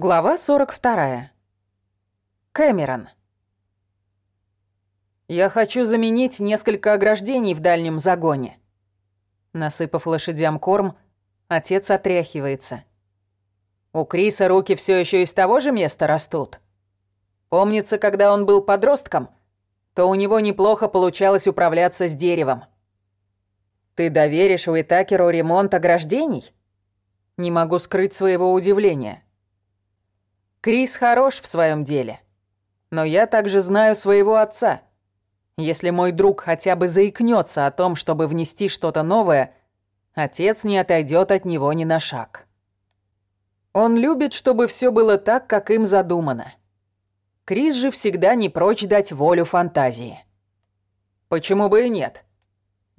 Глава 42. Кэмерон. Я хочу заменить несколько ограждений в дальнем загоне. Насыпав лошадям корм, отец отряхивается. У Криса руки все еще из того же места растут. Помнится, когда он был подростком, то у него неплохо получалось управляться с деревом. Ты доверишь Уитакеру ремонт ограждений? Не могу скрыть своего удивления. Крис хорош в своем деле. Но я также знаю своего отца. Если мой друг хотя бы заикнется о том, чтобы внести что-то новое, отец не отойдет от него ни на шаг. Он любит, чтобы все было так, как им задумано. Крис же всегда не прочь дать волю фантазии. Почему бы и нет?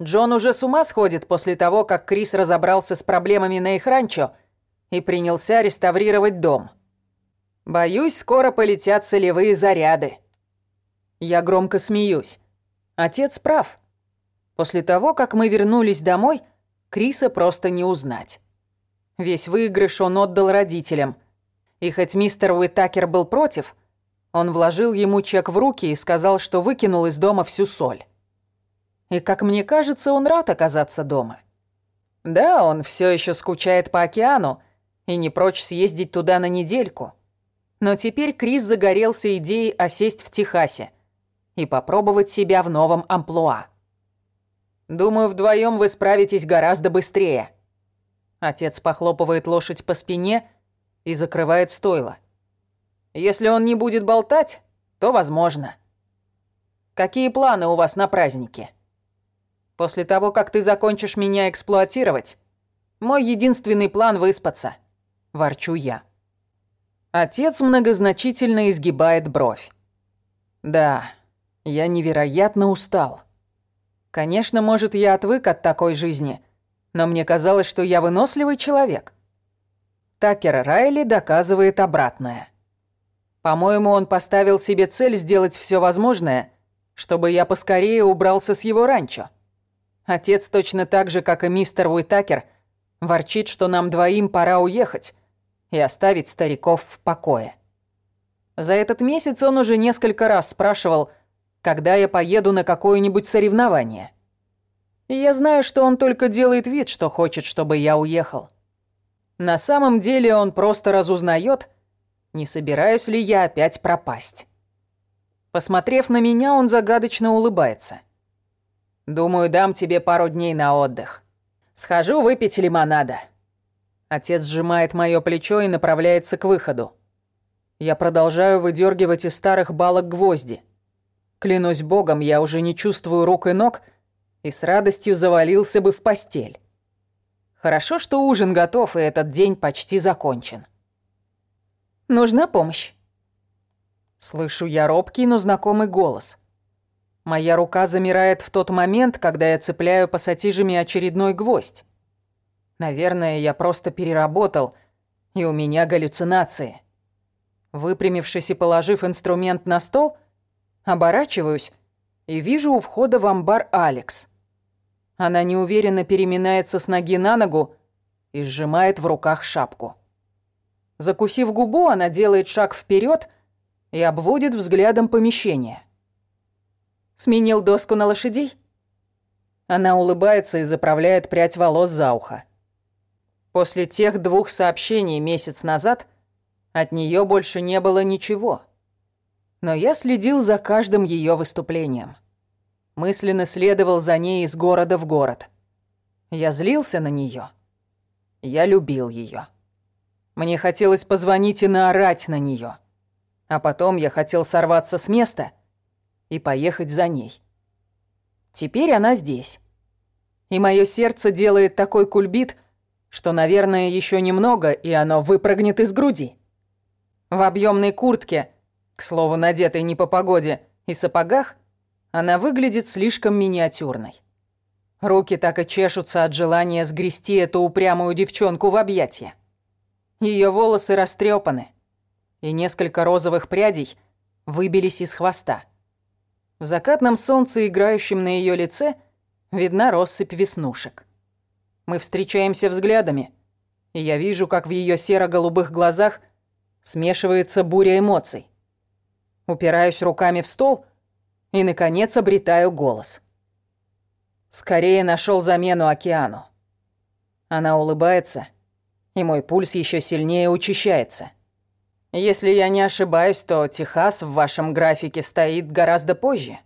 Джон уже с ума сходит после того, как Крис разобрался с проблемами на их ранчо и принялся реставрировать дом. Боюсь, скоро полетят солевые заряды. Я громко смеюсь. Отец прав. После того, как мы вернулись домой, Криса просто не узнать. Весь выигрыш он отдал родителям. И хоть мистер Уитакер был против, он вложил ему чек в руки и сказал, что выкинул из дома всю соль. И, как мне кажется, он рад оказаться дома. Да, он все еще скучает по океану и не прочь съездить туда на недельку. Но теперь Крис загорелся идеей осесть в Техасе и попробовать себя в новом амплуа. «Думаю, вдвоем вы справитесь гораздо быстрее». Отец похлопывает лошадь по спине и закрывает стойло. «Если он не будет болтать, то возможно». «Какие планы у вас на празднике?» «После того, как ты закончишь меня эксплуатировать, мой единственный план выспаться», – ворчу я. Отец многозначительно изгибает бровь. Да, я невероятно устал. Конечно, может, я отвык от такой жизни, но мне казалось, что я выносливый человек. Такер Райли доказывает обратное. По-моему, он поставил себе цель сделать все возможное, чтобы я поскорее убрался с его ранчо. Отец точно так же, как и мистер Уитакер, ворчит, что нам двоим пора уехать, и оставить стариков в покое. За этот месяц он уже несколько раз спрашивал, когда я поеду на какое-нибудь соревнование. И я знаю, что он только делает вид, что хочет, чтобы я уехал. На самом деле он просто разузнает, не собираюсь ли я опять пропасть. Посмотрев на меня, он загадочно улыбается. «Думаю, дам тебе пару дней на отдых. Схожу выпить лимонада. Отец сжимает моё плечо и направляется к выходу. Я продолжаю выдергивать из старых балок гвозди. Клянусь богом, я уже не чувствую рук и ног и с радостью завалился бы в постель. Хорошо, что ужин готов, и этот день почти закончен. Нужна помощь. Слышу я робкий, но знакомый голос. Моя рука замирает в тот момент, когда я цепляю пассатижами очередной гвоздь. Наверное, я просто переработал, и у меня галлюцинации. Выпрямившись и положив инструмент на стол, оборачиваюсь и вижу у входа в амбар Алекс. Она неуверенно переминается с ноги на ногу и сжимает в руках шапку. Закусив губу, она делает шаг вперед и обводит взглядом помещение. «Сменил доску на лошадей?» Она улыбается и заправляет прядь волос за ухо. После тех двух сообщений месяц назад от нее больше не было ничего. Но я следил за каждым ее выступлением. Мысленно следовал за ней из города в город. Я злился на нее. Я любил ее. Мне хотелось позвонить и наорать на нее. А потом я хотел сорваться с места и поехать за ней. Теперь она здесь. И мое сердце делает такой кульбит, что, наверное, еще немного, и оно выпрыгнет из груди. В объемной куртке, к слову, надетой не по погоде, и сапогах, она выглядит слишком миниатюрной. Руки так и чешутся от желания сгрести эту упрямую девчонку в объятия. Ее волосы растрепаны, и несколько розовых прядей выбились из хвоста. В закатном солнце, играющем на ее лице, видна россыпь веснушек. Мы встречаемся взглядами, и я вижу, как в ее серо-голубых глазах смешивается буря эмоций. Упираюсь руками в стол и, наконец, обретаю голос. Скорее нашел замену океану. Она улыбается, и мой пульс еще сильнее учащается. Если я не ошибаюсь, то Техас в вашем графике стоит гораздо позже.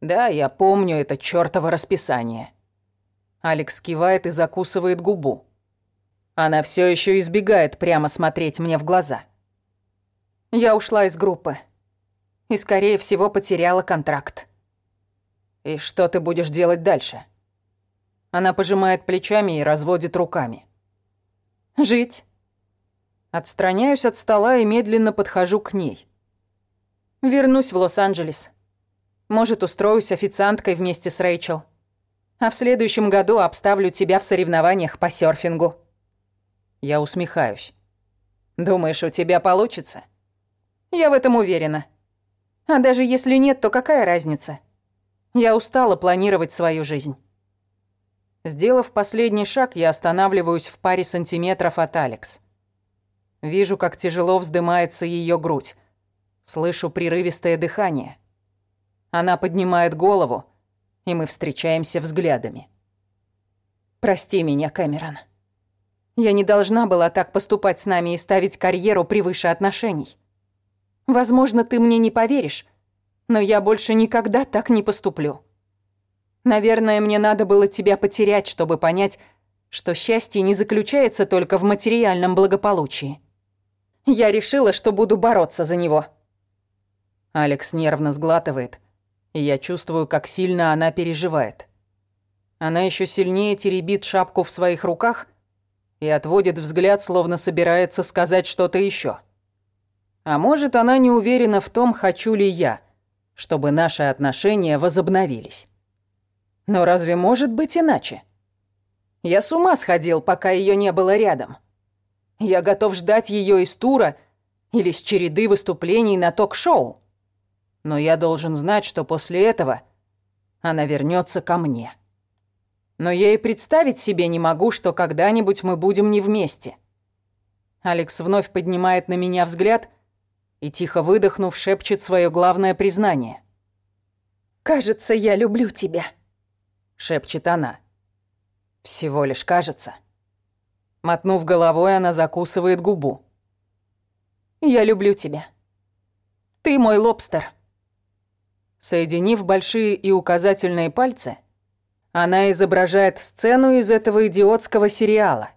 Да, я помню это чёртово расписание. Алекс кивает и закусывает губу. Она все еще избегает прямо смотреть мне в глаза. Я ушла из группы. И, скорее всего, потеряла контракт. И что ты будешь делать дальше? Она пожимает плечами и разводит руками. Жить. Отстраняюсь от стола и медленно подхожу к ней. Вернусь в Лос-Анджелес. Может, устроюсь официанткой вместе с Рэйчел. А в следующем году обставлю тебя в соревнованиях по серфингу. Я усмехаюсь. Думаешь, у тебя получится? Я в этом уверена. А даже если нет, то какая разница? Я устала планировать свою жизнь. Сделав последний шаг, я останавливаюсь в паре сантиметров от Алекс. Вижу, как тяжело вздымается ее грудь. Слышу прерывистое дыхание. Она поднимает голову, и мы встречаемся взглядами. «Прости меня, Кэмерон. Я не должна была так поступать с нами и ставить карьеру превыше отношений. Возможно, ты мне не поверишь, но я больше никогда так не поступлю. Наверное, мне надо было тебя потерять, чтобы понять, что счастье не заключается только в материальном благополучии. Я решила, что буду бороться за него». Алекс нервно сглатывает, и я чувствую, как сильно она переживает. Она еще сильнее теребит шапку в своих руках и отводит взгляд, словно собирается сказать что-то еще. А может, она не уверена в том, хочу ли я, чтобы наши отношения возобновились. Но разве может быть иначе? Я с ума сходил, пока ее не было рядом. Я готов ждать ее из тура или с череды выступлений на ток-шоу. Но я должен знать, что после этого она вернется ко мне. Но я и представить себе не могу, что когда-нибудь мы будем не вместе. Алекс вновь поднимает на меня взгляд и, тихо выдохнув, шепчет свое главное признание. «Кажется, я люблю тебя», — шепчет она. «Всего лишь кажется». Мотнув головой, она закусывает губу. «Я люблю тебя. Ты мой лобстер». Соединив большие и указательные пальцы, она изображает сцену из этого идиотского сериала.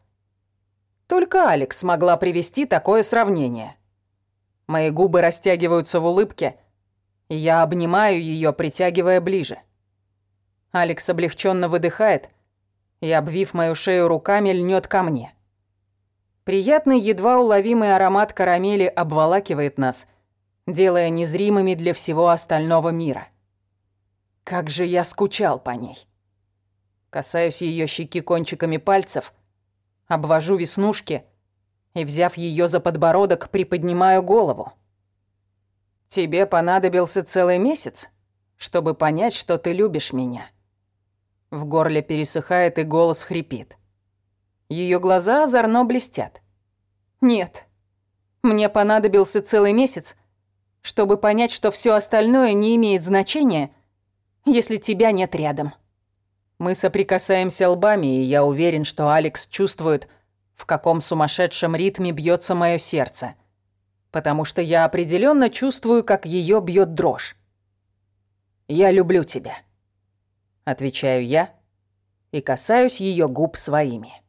Только Алекс смогла привести такое сравнение. Мои губы растягиваются в улыбке, и я обнимаю ее, притягивая ближе. Алекс облегченно выдыхает и, обвив мою шею руками, льнет ко мне. Приятный, едва уловимый аромат карамели обволакивает нас, делая незримыми для всего остального мира. Как же я скучал по ней. Касаюсь ее щеки кончиками пальцев, обвожу веснушки и, взяв ее за подбородок, приподнимаю голову. Тебе понадобился целый месяц, чтобы понять, что ты любишь меня. В горле пересыхает и голос хрипит. Ее глаза озорно блестят. Нет, мне понадобился целый месяц, чтобы понять, что все остальное не имеет значения, если тебя нет рядом. Мы соприкасаемся лбами, и я уверен, что Алекс чувствует, в каком сумасшедшем ритме бьется мое сердце, потому что я определенно чувствую, как ее бьет дрожь. «Я люблю тебя», — отвечаю я и касаюсь ее губ своими.